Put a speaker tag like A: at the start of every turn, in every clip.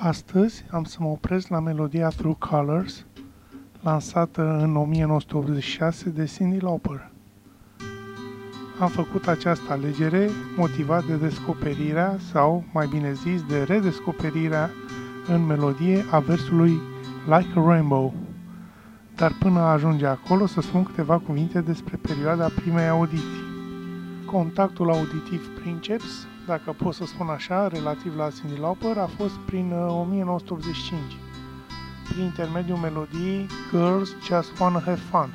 A: Astăzi am să mă opresc la melodia Through Colors, lansată în 1986 de Cindy Lauper. Am făcut această alegere motivat de descoperirea, sau mai bine zis, de redescoperirea în melodie a versului Like a Rainbow. Dar până a ajunge acolo să spun câteva cuvinte despre perioada primei audiții. Contactul auditiv Princeps, dacă pot să spun așa, relativ la Cindy Lauper, a fost prin 1985, uh, prin intermediul melodiei Girls Just Wanna Have Fun.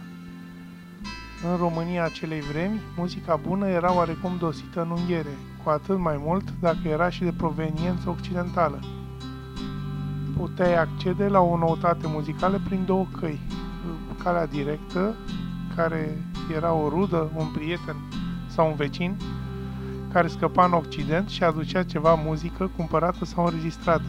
A: În România acelei vremi, muzica bună era oarecum dosită în unghiere, cu atât mai mult dacă era și de proveniență occidentală. Puteai accede la o noutate muzicală prin două căi. Calea directă, care era o rudă, un prieten sau un vecin, care scăpa în Occident și aducea ceva muzică cumpărată sau înregistrată.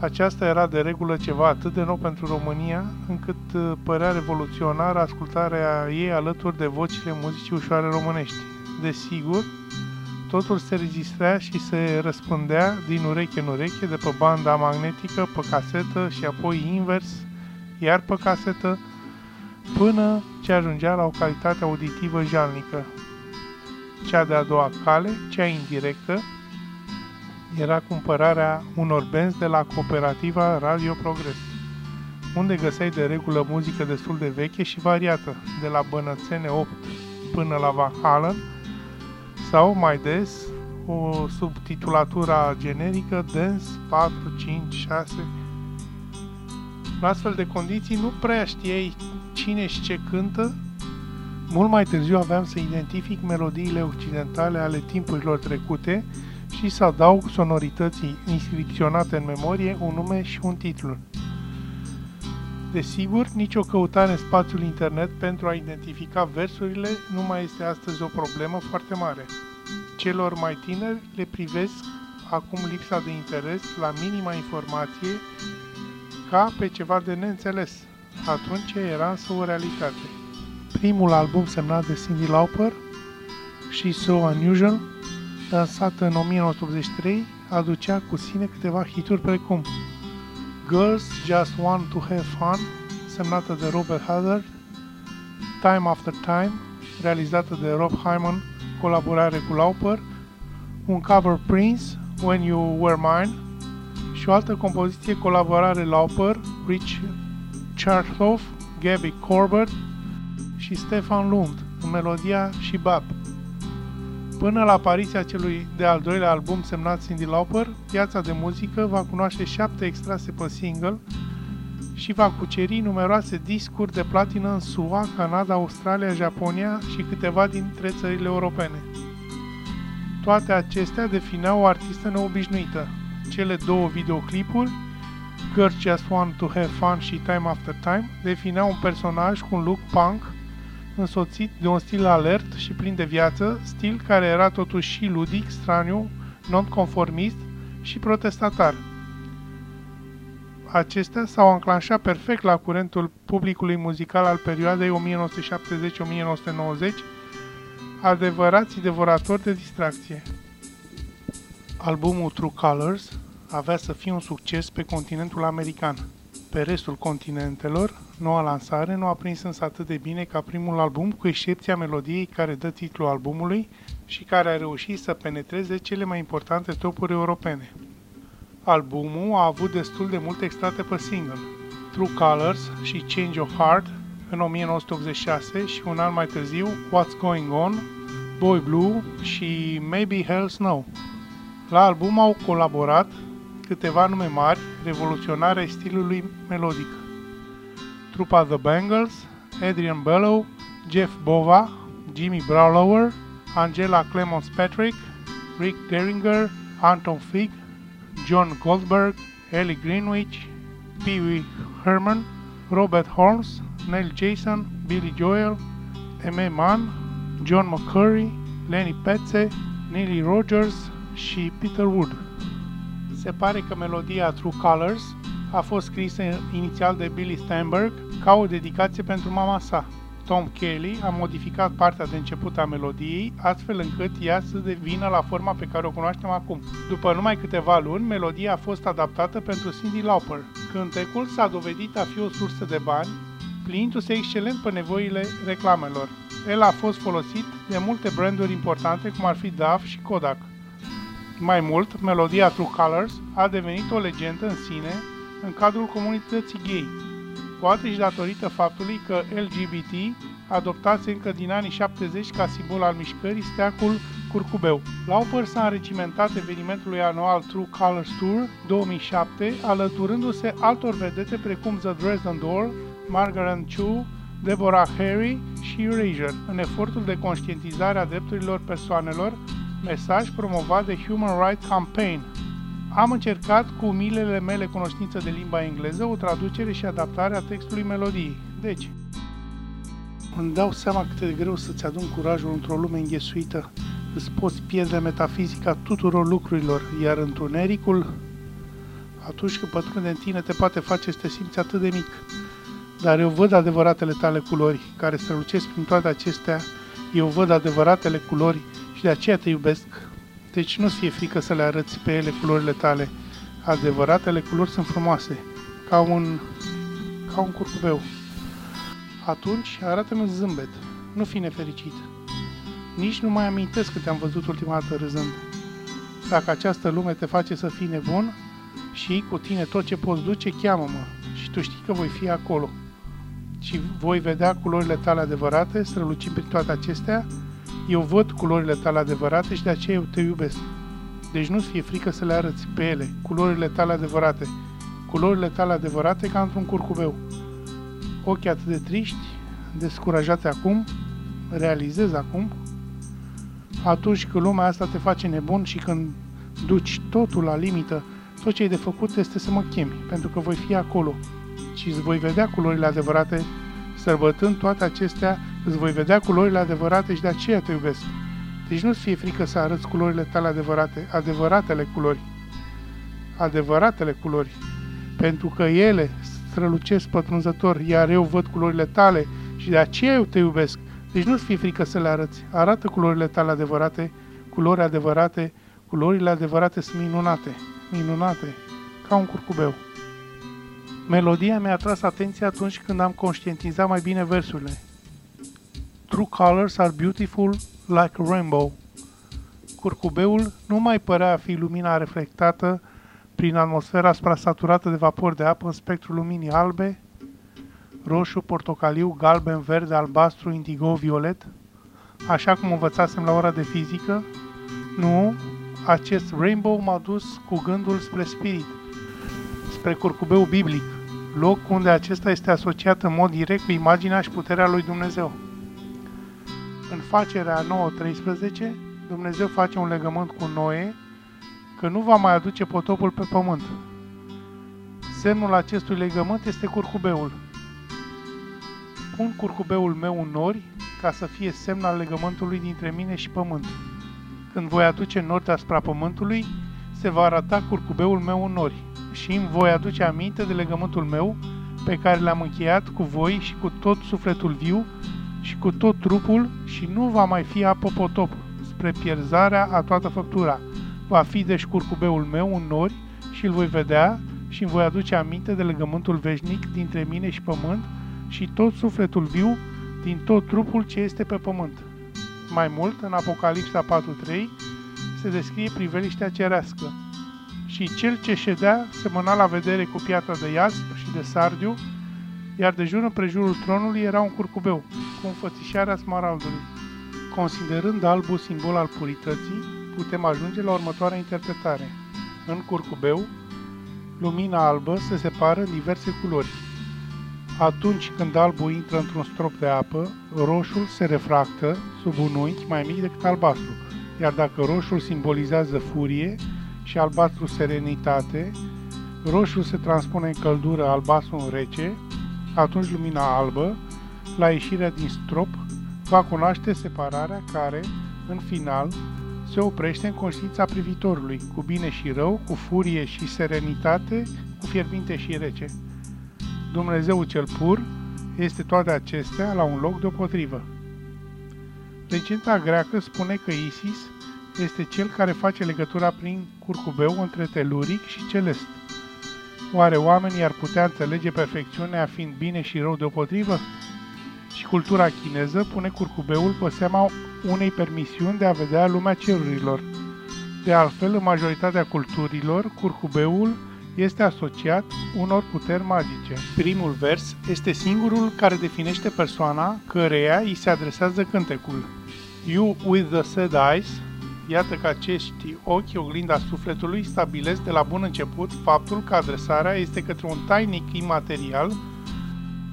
A: Aceasta era de regulă ceva atât de nou pentru România, încât uh, părea revoluționară ascultarea ei alături de vocile muzicii ușoare românești. Desigur, totul se registrea și se răspândea din ureche în ureche de pe banda magnetică, pe casetă și apoi invers, iar pe casetă, până ce ajungea la o calitate auditivă jalnică. Cea de-a doua cale, cea indirectă, era cumpărarea unor benzi de la cooperativa Radio Progres, unde găseai de regulă muzică destul de veche și variată, de la Bănățene 8 până la Van Halen, sau mai des o subtitulatura generică Dance 4, 5, 6. La astfel de condiții nu prea știai cine și ce cântă. Mult mai târziu aveam să identific melodiile occidentale ale timpurilor trecute și să adaug sonorității inscripționate în memorie un nume și un titlu. Desigur, nicio căutare în spațiul internet pentru a identifica versurile nu mai este astăzi o problemă foarte mare. Celor mai tineri le privesc acum lipsa de interes la minima informație ca pe ceva de neînțeles. Atunci era însă o realitate. Primul album semnat de Cindy Lauper și So Unusual lansat în 1983, aducea cu sine câteva hituri precum Girls Just Want to Have Fun, semnată de Robert Hazard, Time After Time, realizată de Rob Hyman, colaborare cu Lauper, un cover Prince, When You Were Mine, și o altă compoziție colaborare Lauper, Rich Charthoff, Gabby Corbett și Stefan Lund, în melodia și Bab. Până la apariția celui de-al doilea album semnat Cindy Lauper, piața de muzică va cunoaște șapte extrase pe single și va cuceri numeroase discuri de platină în SUA, Canada, Australia, Japonia și câteva dintre țările europene. Toate acestea defineau o artistă neobișnuită. Cele două videoclipuri, Girls Just Want to Have Fun și Time After Time, defineau un personaj cu un look punk însoțit de un stil alert și plin de viață, stil care era totuși și ludic, straniu, nonconformist și protestatar. Acestea s-au înclanșat perfect la curentul publicului muzical al perioadei 1970-1990, adevărați devoratori de distracție. Albumul True Colors avea să fie un succes pe continentul american. Pe restul continentelor, noua lansare nu a prins însă atât de bine ca primul album, cu excepția melodiei care dă titlul albumului și care a reușit să penetreze cele mai importante topuri europene. Albumul a avut destul de multe extrate pe single, True Colors și Change of Heart în 1986 și un an mai târziu What's Going On, Boy Blue și Maybe Hell Snow. La album au colaborat câteva nume mari, revoluționare stilului melodic. Trupa The Bangles, Adrian Bellow, Jeff Bova, Jimmy Brawlower, Angela Clemons Patrick, Rick Deringer, Anton Fig, John Goldberg, Ellie Greenwich, Pee Wee Herman, Robert Holmes, Neil Jason, Billy Joel, M.A. Mann, John McCurry, Lenny Petze, Neely Rogers și Peter Wood. Se pare că melodia True Colors a fost scrisă inițial de Billy Steinberg ca o dedicație pentru mama sa. Tom Kelly a modificat partea de început a melodiei, astfel încât ea să devină la forma pe care o cunoaștem acum. După numai câteva luni, melodia a fost adaptată pentru Cindy Lauper. Cântecul s-a dovedit a fi o sursă de bani, plinindu-se excelent pe nevoile reclamelor. El a fost folosit de multe branduri importante, cum ar fi Dove și Kodak. Mai mult, melodia True Colors a devenit o legendă în sine în cadrul comunității gay, poate și datorită faptului că LGBT adoptase încă din anii 70 ca simbol al mișcării steacul curcubeu. Lauper s-a înregimentat evenimentului anual True Colors Tour 2007, alăturându-se altor vedete precum The Dresden Door, Margaret Chu, Deborah Harry și Erasure, în efortul de conștientizare a drepturilor persoanelor, mesaj promovat de Human Rights Campaign, am încercat cu milele mele cunoștință de limba engleză o traducere și adaptare a textului melodiei. Deci, îmi dau seama cât de greu să-ți adun curajul într-o lume înghesuită, îți poți pierde metafizica tuturor lucrurilor, iar întunericul, atunci când pătrunde în tine, te poate face să te simți atât de mic. Dar eu văd adevăratele tale culori, care strălucesc prin toate acestea, eu văd adevăratele culori și de aceea te iubesc deci nu-ți fie frică să le arăți pe ele culorile tale. Adevăratele culori sunt frumoase, ca un, ca un curcubeu. Atunci arată-mi un zâmbet, nu fi nefericit. Nici nu mai amintesc că te-am văzut ultima dată râzând. Dacă această lume te face să fii nebun și cu tine tot ce poți duce, cheamă-mă și tu știi că voi fi acolo. Și voi vedea culorile tale adevărate, strălucind prin toate acestea, eu văd culorile tale adevărate și de aceea eu te iubesc. Deci nu-ți fie frică să le arăți pe ele, culorile tale adevărate. Culorile tale adevărate ca într-un curcubeu. Ochii atât de triști, descurajate acum, realizez acum, atunci când lumea asta te face nebun și când duci totul la limită, tot ce ai de făcut este să mă chemi, pentru că voi fi acolo și îți voi vedea culorile adevărate, sărbătând toate acestea Îți voi vedea culorile adevărate și de aceea te iubesc. Deci nu-ți fie frică să arăți culorile tale adevărate, adevăratele culori. Adevăratele culori. Pentru că ele strălucesc pătrunzător, iar eu văd culorile tale și de aceea eu te iubesc. Deci nu-ți fie frică să le arăți. Arată culorile tale adevărate, culori adevărate, culorile adevărate sunt minunate, minunate, ca un curcubeu. Melodia mi-a atras atenția atunci când am conștientizat mai bine versurile. True colors are beautiful like a rainbow. Curcubeul nu mai părea a fi lumina reflectată prin atmosfera asupra saturată de vapor de apă în spectrul luminii albe, roșu, portocaliu, galben, verde, albastru, indigo, violet, așa cum învățasem la ora de fizică. Nu, acest rainbow m-a dus cu gândul spre spirit, spre curcubeu biblic, loc unde acesta este asociat în mod direct cu imaginea și puterea lui Dumnezeu. În facerea 9.13, Dumnezeu face un legământ cu Noe că nu va mai aduce potopul pe pământ. Semnul acestui legământ este curcubeul. Pun curcubeul meu în nori ca să fie semn al legământului dintre mine și pământ. Când voi aduce nori asupra pământului, se va arăta curcubeul meu în nori și îmi voi aduce aminte de legământul meu pe care l-am încheiat cu voi și cu tot sufletul viu și cu tot trupul și nu va mai fi apă potop, spre pierzarea a toată făptura. Va fi deci șcurcubeul meu un nori și îl voi vedea și îmi voi aduce aminte de legământul veșnic dintre mine și pământ și tot sufletul viu din tot trupul ce este pe pământ. Mai mult, în Apocalipsa 4.3 se descrie priveliștea cerească. Și cel ce ședea semăna la vedere cu piatra de iasp și de sardiu, iar de jur împrejurul tronului era un curcubeu, cu înfățișarea smaraldului. Considerând albul simbol al purității, putem ajunge la următoarea interpretare. În curcubeu, lumina albă se separă în diverse culori. Atunci când albul intră într-un strop de apă, roșul se refractă sub un unghi mai mic decât albastru, iar dacă roșul simbolizează furie și albastru serenitate, roșul se transpune în căldură, albastru în rece, atunci lumina albă la ieșirea din strop, va cunoaște separarea care, în final, se oprește în conștiința privitorului, cu bine și rău, cu furie și serenitate, cu fierbinte și rece. Dumnezeu cel pur este toate acestea la un loc deopotrivă. Legenda greacă spune că Isis este cel care face legătura prin curcubeu între teluric și celest. Oare oamenii ar putea înțelege perfecțiunea fiind bine și rău deopotrivă? Și cultura chineză pune curcubeul pe seama unei permisiuni de a vedea lumea cerurilor. De altfel, în majoritatea culturilor, curcubeul este asociat unor puteri magice. Primul vers este singurul care definește persoana căreia îi se adresează cântecul. You with the sad eyes, iată că acești ochi, oglinda sufletului, stabilesc de la bun început faptul că adresarea este către un tainic imaterial,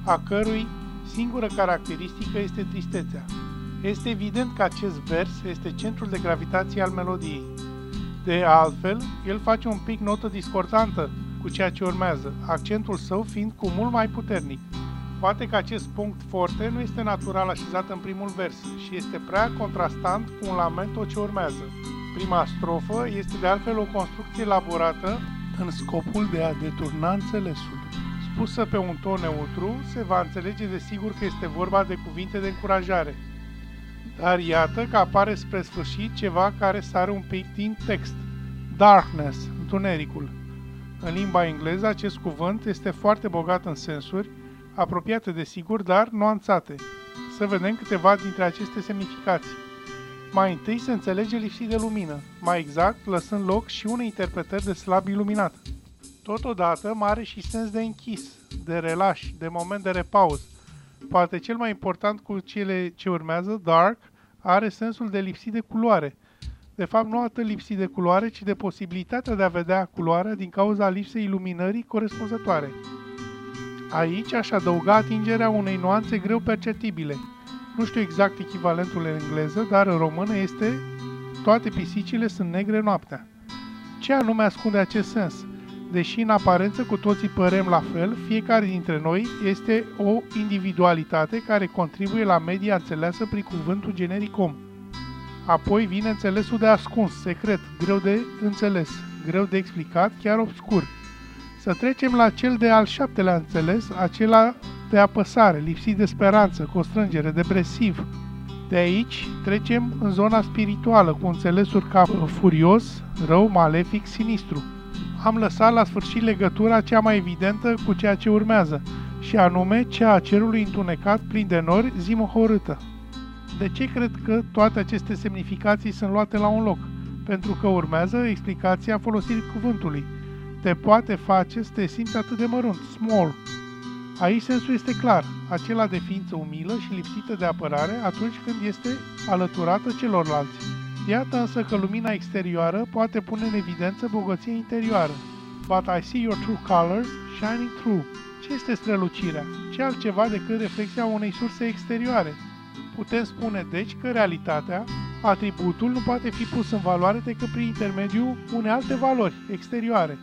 A: a cărui singură caracteristică este tristețea. Este evident că acest vers este centrul de gravitație al melodiei. De altfel, el face un pic notă discordantă cu ceea ce urmează, accentul său fiind cu mult mai puternic. Poate că acest punct forte nu este natural așezat în primul vers și este prea contrastant cu un lamento ce urmează. Prima strofă este de altfel o construcție elaborată în scopul de a deturna înțelesul. Spusă pe un ton neutru, se va înțelege de sigur că este vorba de cuvinte de încurajare. Dar iată că apare spre sfârșit ceva care sare un pic din text. Darkness, întunericul. În limba engleză, acest cuvânt este foarte bogat în sensuri, apropiate de sigur, dar nuanțate. Să vedem câteva dintre aceste semnificații. Mai întâi se înțelege lipsit de lumină, mai exact lăsând loc și unei interpretări de slab iluminat. Totodată mare și sens de închis, de relaș, de moment de repaus. Poate cel mai important cu cele ce urmează, dark, are sensul de lipsit de culoare. De fapt, nu atât lipsit de culoare, ci de posibilitatea de a vedea culoarea din cauza lipsei iluminării corespunzătoare. Aici aș adăuga atingerea unei nuanțe greu perceptibile. Nu știu exact echivalentul în engleză, dar în română este toate pisicile sunt negre noaptea. Ce anume ascunde acest sens? Deși în aparență cu toții părem la fel, fiecare dintre noi este o individualitate care contribuie la media înțeleasă prin cuvântul generic om. Apoi vine înțelesul de ascuns, secret, greu de înțeles, greu de explicat, chiar obscur. Să trecem la cel de al șaptelea înțeles, acela de apăsare, lipsit de speranță, constrângere, depresiv. De aici trecem în zona spirituală, cu înțelesuri ca furios, rău, malefic, sinistru. Am lăsat la sfârșit legătura cea mai evidentă cu ceea ce urmează, și anume cea a cerului întunecat plin de nori, zimohorâtă. De ce cred că toate aceste semnificații sunt luate la un loc? Pentru că urmează explicația folosirii cuvântului. Te poate face să te simți atât de mărunt, small. Aici sensul este clar, acela de ființă umilă și lipsită de apărare atunci când este alăturată celorlalți. Iată însă că lumina exterioară poate pune în evidență bogăția interioară. But I see your true colors shining through. Ce este strălucirea? Ce altceva decât reflexia unei surse exterioare? Putem spune deci că realitatea, atributul, nu poate fi pus în valoare decât prin intermediul unei alte valori exterioare,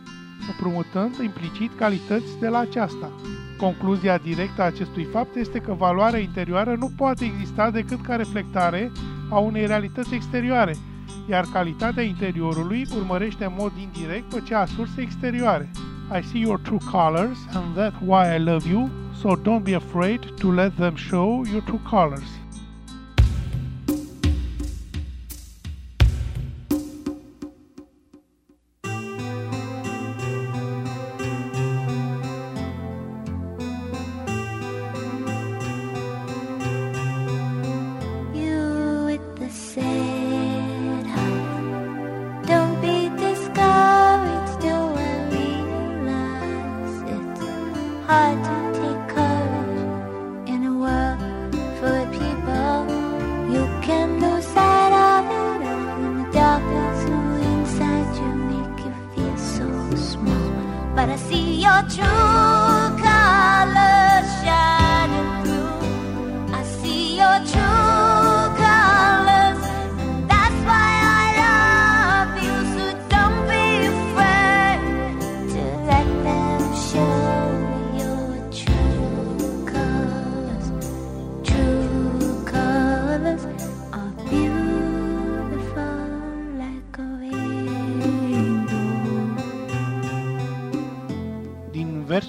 A: împrumutând implicit calități de la aceasta. Concluzia directă a acestui fapt este că valoarea interioară nu poate exista decât ca reflectare a unei realități exterioare, iar calitatea interiorului urmărește în mod indirect pe cea a sursei exterioare. I see your true colors and that's why I love you, so don't be afraid to let them show your true colors.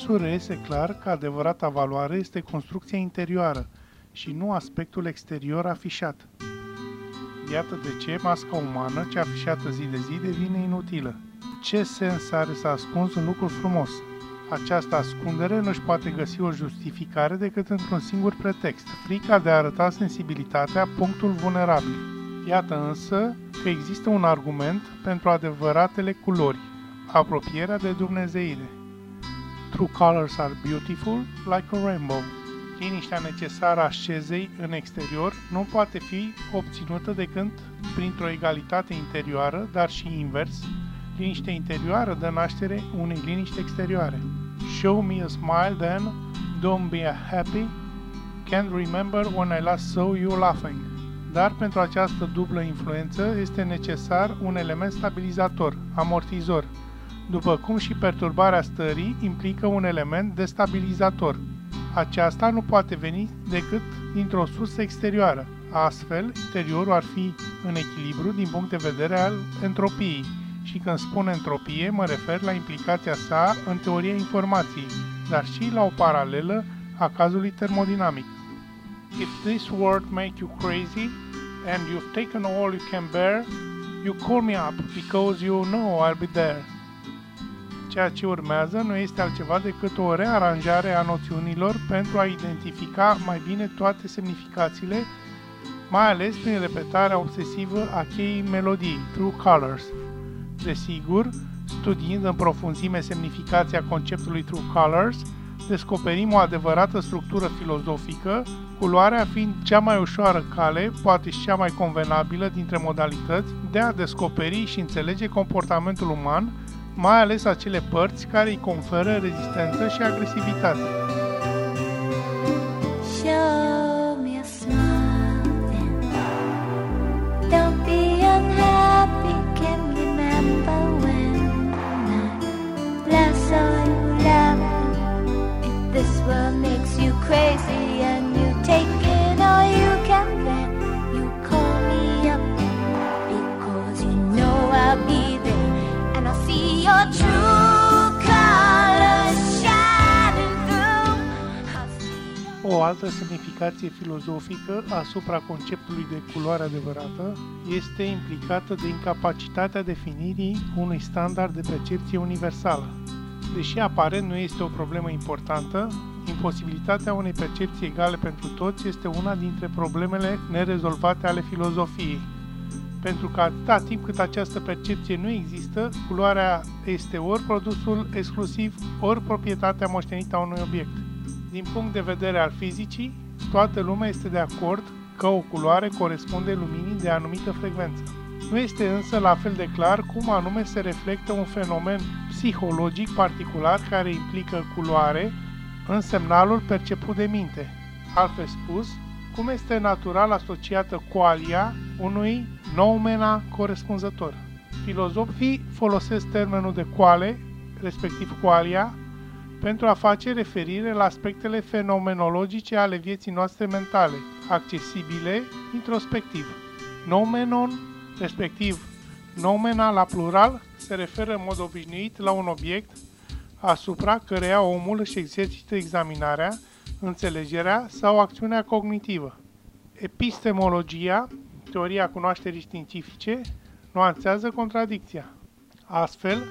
A: Versul reiese clar că adevărata valoare este construcția interioară și nu aspectul exterior afișat. Iată de ce masca umană, cea afișată zi de zi, devine inutilă. Ce sens are să ascunzi un lucru frumos? Această ascundere nu își poate găsi o justificare decât într-un singur pretext, frica de a arăta sensibilitatea, punctul vulnerabil. Iată însă că există un argument pentru adevăratele culori, apropierea de Dumnezeire. True colors are beautiful like a rainbow. Liniștea necesară a șezei în exterior nu poate fi obținută decât printr-o egalitate interioară, dar și invers, liniștea interioară dă naștere unei liniști exterioare. Show me a smile then, don't be a happy, can't remember when I last saw you laughing. Dar pentru această dublă influență este necesar un element stabilizator, amortizor, după cum și perturbarea stării implică un element destabilizator. Aceasta nu poate veni decât dintr-o sursă exterioară. Astfel, interiorul ar fi în echilibru din punct de vedere al entropiei. Și când spun entropie, mă refer la implicația sa în teoria informației, dar și la o paralelă a cazului termodinamic. If this world make you crazy and you've taken all you can bear, you call me up because you know I'll be there. Ceea ce urmează nu este altceva decât o rearanjare a noțiunilor pentru a identifica mai bine toate semnificațiile, mai ales prin repetarea obsesivă a cheii melodiei, True Colors. Desigur, studiind în profunzime semnificația conceptului True Colors, descoperim o adevărată structură filozofică, culoarea fiind cea mai ușoară cale, poate și cea mai convenabilă dintre modalități de a descoperi și înțelege comportamentul uman, mai ales acele părți care îi conferă rezistență și agresivitate. Show altă semnificație filozofică asupra conceptului de culoare adevărată este implicată de incapacitatea definirii unui standard de percepție universală. Deși aparent nu este o problemă importantă, imposibilitatea unei percepții egale pentru toți este una dintre problemele nerezolvate ale filozofiei pentru că atâta timp cât această percepție nu există, culoarea este ori produsul exclusiv, ori proprietatea moștenită a unui obiect. Din punct de vedere al fizicii, toată lumea este de acord că o culoare corespunde luminii de anumită frecvență. Nu este însă la fel de clar cum anume se reflectă un fenomen psihologic particular care implică culoare în semnalul perceput de minte. Altfel spus, cum este natural asociată qualia unui noumena corespunzător. Filozofii folosesc termenul de quale, respectiv qualia, pentru a face referire la aspectele fenomenologice ale vieții noastre mentale, accesibile introspectiv. Noumenon, respectiv noumena la plural, se referă în mod obișnuit la un obiect asupra căreia omul își exercită examinarea înțelegerea sau acțiunea cognitivă. Epistemologia, teoria cunoașterii științifice, nuanțează contradicția. Astfel,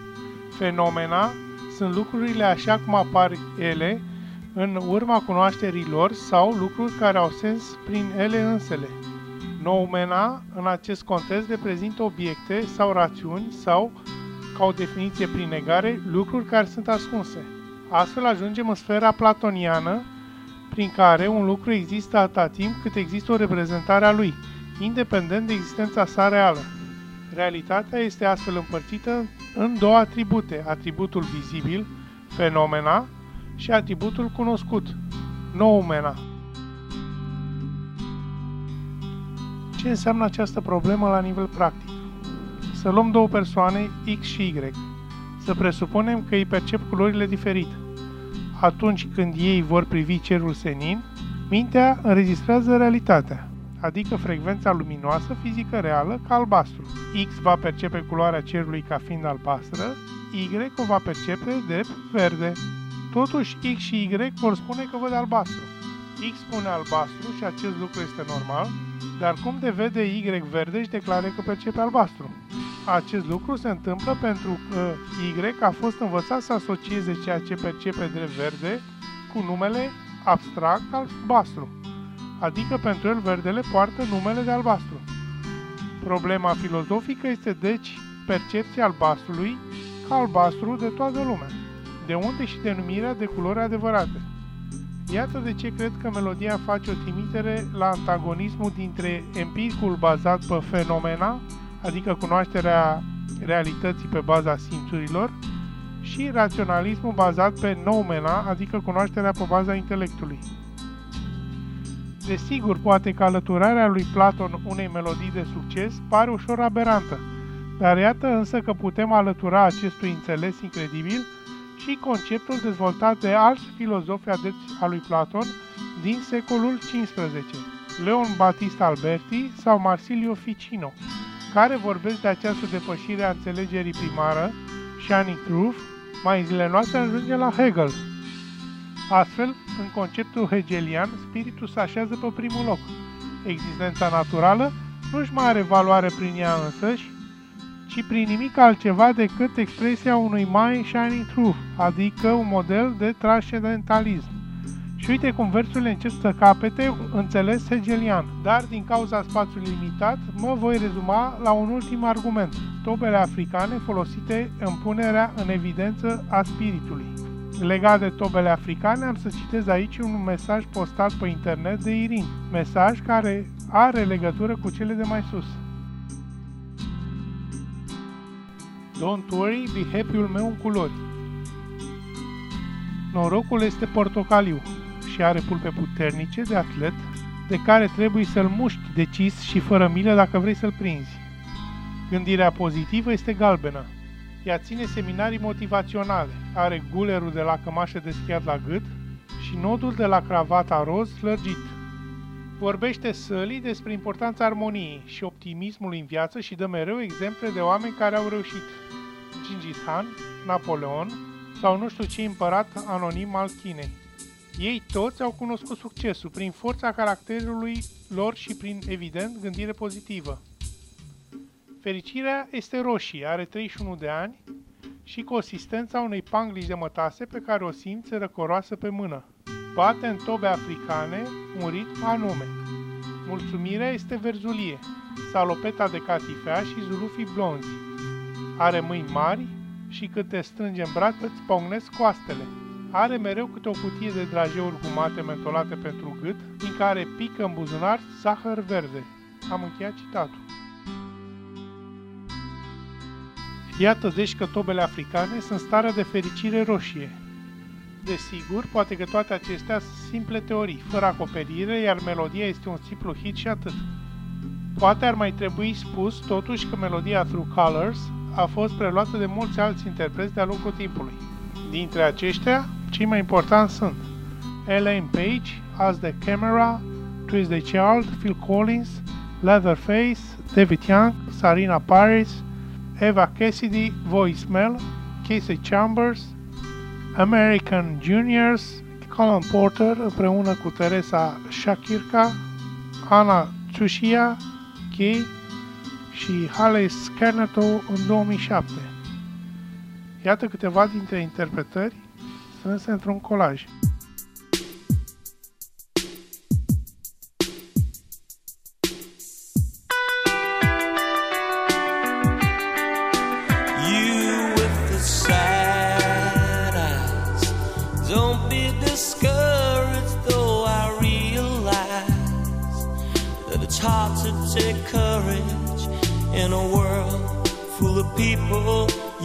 A: fenomena sunt lucrurile așa cum apar ele în urma cunoașterii lor sau lucruri care au sens prin ele însele. Noumena, în acest context, reprezintă obiecte sau rațiuni sau, ca o definiție prin negare, lucruri care sunt ascunse. Astfel ajungem în sfera platoniană, prin care un lucru există atâta timp cât există o reprezentare a lui, independent de existența sa reală. Realitatea este astfel împărțită în două atribute, atributul vizibil, fenomena, și atributul cunoscut, noumena. Ce înseamnă această problemă la nivel practic? Să luăm două persoane, X și Y. Să presupunem că îi percep culorile diferite atunci când ei vor privi cerul senin, mintea înregistrează realitatea, adică frecvența luminoasă fizică reală ca albastru. X va percepe culoarea cerului ca fiind albastră, Y o va percepe drept verde. Totuși, X și Y vor spune că văd albastru. X spune albastru și acest lucru este normal, dar cum de vede Y verde și declare că percepe albastru? Acest lucru se întâmplă pentru că Y a fost învățat să asocieze ceea ce percepe drept verde cu numele abstract albastru, adică pentru el verdele poartă numele de albastru. Problema filozofică este deci percepția albastrului ca albastru de toată lumea, de unde și denumirea de culori adevărate. Iată de ce cred că melodia face o trimitere la antagonismul dintre empiricul bazat pe fenomena, adică cunoașterea realității pe baza simțurilor, și raționalismul bazat pe noumena, adică cunoașterea pe baza intelectului. Desigur, poate că alăturarea lui Platon unei melodii de succes pare ușor aberantă, dar iată însă că putem alătura acestui înțeles incredibil și conceptul dezvoltat de alți filozofi adepți a lui Platon din secolul XV, Leon Battista Alberti sau Marsilio Ficino, care vorbesc de această depășire a înțelegerii primară, Shining Truth, mai zilele noastre ajunge la Hegel. Astfel, în conceptul hegelian, spiritul se așează pe primul loc. Existența naturală nu-și mai are valoare prin ea însăși, ci prin nimic altceva decât expresia unui mind shining truth, adică un model de transcendentalism. Și uite cum versurile încep să capete înțeles hegelian, dar din cauza spațiului limitat mă voi rezuma la un ultim argument, tobele africane folosite în punerea în evidență a spiritului. Legat de tobele africane, am să citez aici un mesaj postat pe internet de Irin, mesaj care are legătură cu cele de mai sus. Don't worry, be happy-ul meu în culori. Norocul este portocaliu și are pulpe puternice de atlet de care trebuie să-l muști decis și fără milă dacă vrei să-l prinzi. Gândirea pozitivă este galbenă. Ea ține seminarii motivaționale, are gulerul de la cămașă deschiat la gât și nodul de la cravata roz slărgit. Vorbește sălii despre importanța armoniei și optimismului în viață și dă mereu exemple de oameni care au reușit. Gingis Khan, Napoleon sau nu știu ce împărat anonim al Chinei. Ei toți au cunoscut succesul prin forța caracterului lor și prin, evident, gândire pozitivă. Fericirea este roșie, are 31 de ani și consistența unei panglici de mătase pe care o simți răcoroasă pe mână. Bate în tobe africane un ritm anume. Mulțumirea este verzulie, salopeta de catifea și zulufii blonzi. Are mâini mari și cât te strânge în braț îți pognesc coastele. Are mereu câte o cutie de drajeuri gumate mentolate pentru gât, din care pică în buzunar zahăr verde. Am încheiat citatul. Iată deci că tobele africane sunt starea de fericire roșie. Desigur, poate că toate acestea sunt simple teorii, fără acoperire, iar melodia este un simplu hit și atât. Poate ar mai trebui spus totuși că melodia Through Colors a fost preluată de mulți alți interpreți de-a lungul timpului. Dintre aceștia, cei mai importanți sunt Elaine Page, As the Camera, Twist the Child, Phil Collins, Leatherface, David Young, Sarina Paris, Eva Cassidy, Voicemail, Casey Chambers, American Juniors, Colin Porter împreună cu Teresa Shakirka, Ana Tsushia, Kay și Haley Skerneto în 2007. Iată câteva dintre interpretări strânse într-un colaj.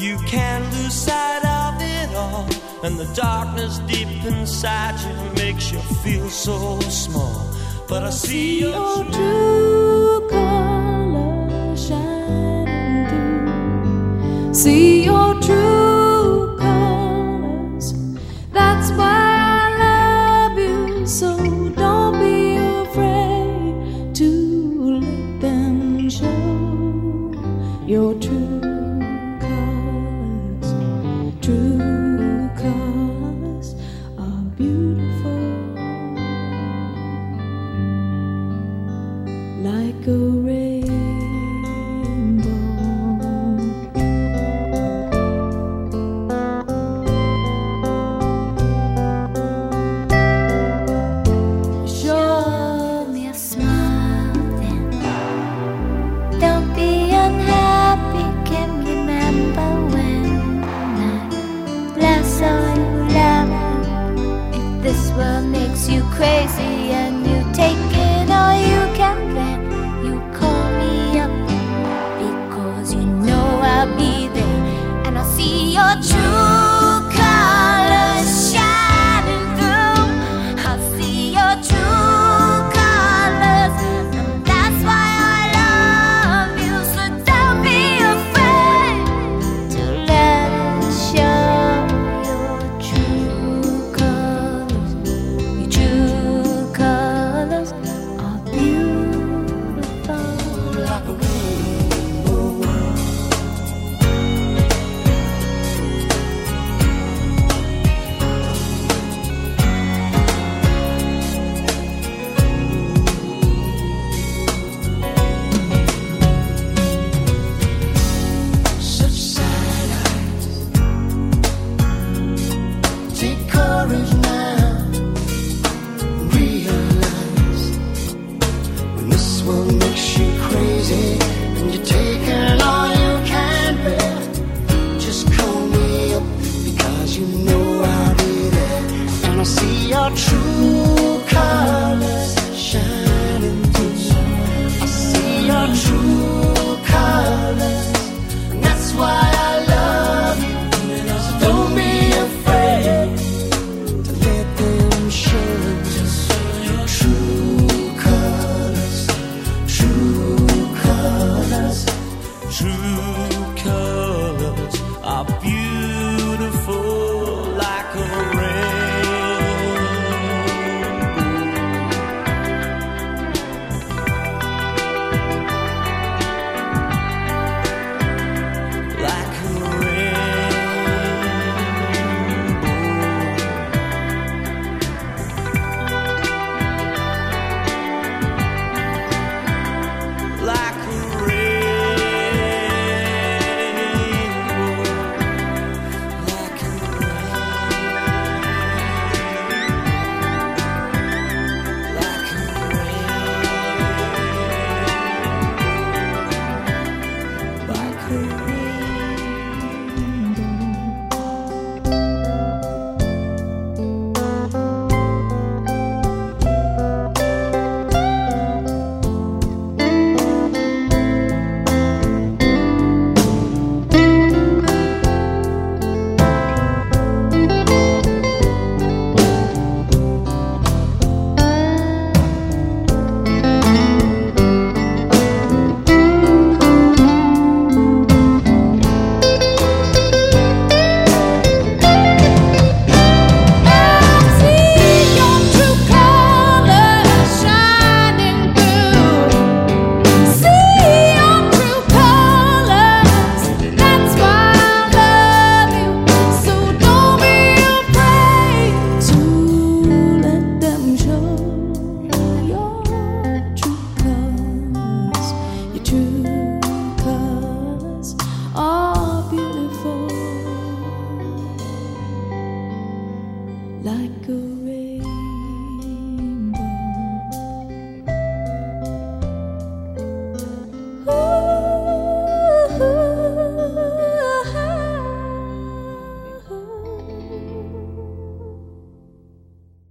B: You can lose sight of it all, and the darkness deep inside you makes you feel so small. But I see your true colors shining through. See your true colors. That's why true.
C: Like